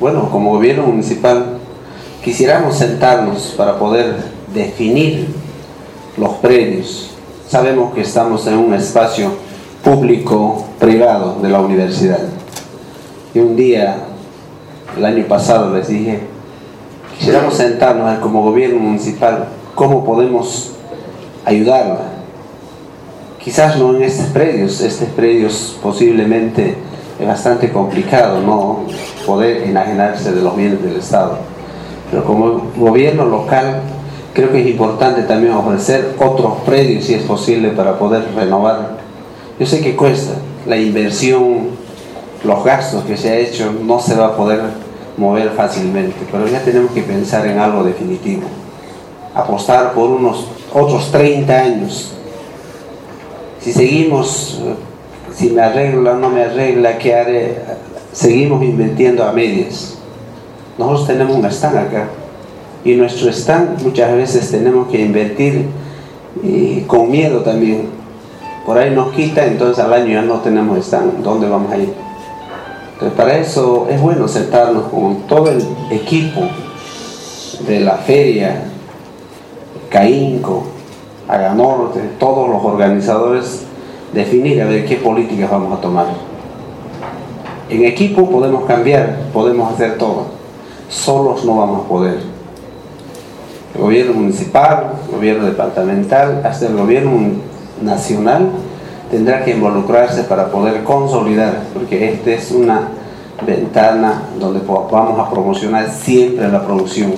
bueno, como gobierno municipal, quisiéramos sentarnos para poder definir los predios. Sabemos que estamos en un espacio público-privado de la universidad. Y un día, el año pasado, les dije, quisiéramos sentarnos como gobierno municipal, cómo podemos ayudarla. Quizás no en estos predios, estos predios posiblemente es bastante complicado no poder enajenarse de los bienes del Estado. Pero como gobierno local creo que es importante también ofrecer otros predios si es posible para poder renovar. Yo sé que cuesta, la inversión, los gastos que se ha hecho no se va a poder mover fácilmente, pero ya tenemos que pensar en algo definitivo. Apostar por unos otros 30 años. Si seguimos si me arregla o no me arregla, ¿qué haré? Seguimos invirtiendo a medias. Nosotros tenemos un stand acá y nuestro stand muchas veces tenemos que invertir y con miedo también. Por ahí nos quita, entonces al año ya no tenemos stand. ¿Dónde vamos a ir? Entonces para eso es bueno sentarnos con todo el equipo de la feria, CAINCO, Aganorte, todos los organizadores definir a ver qué políticas vamos a tomar. En equipo podemos cambiar, podemos hacer todo. Solos no vamos a poder. El gobierno municipal, el gobierno departamental, hasta el gobierno nacional tendrá que involucrarse para poder consolidar, porque esta es una ventana donde vamos a promocionar siempre la producción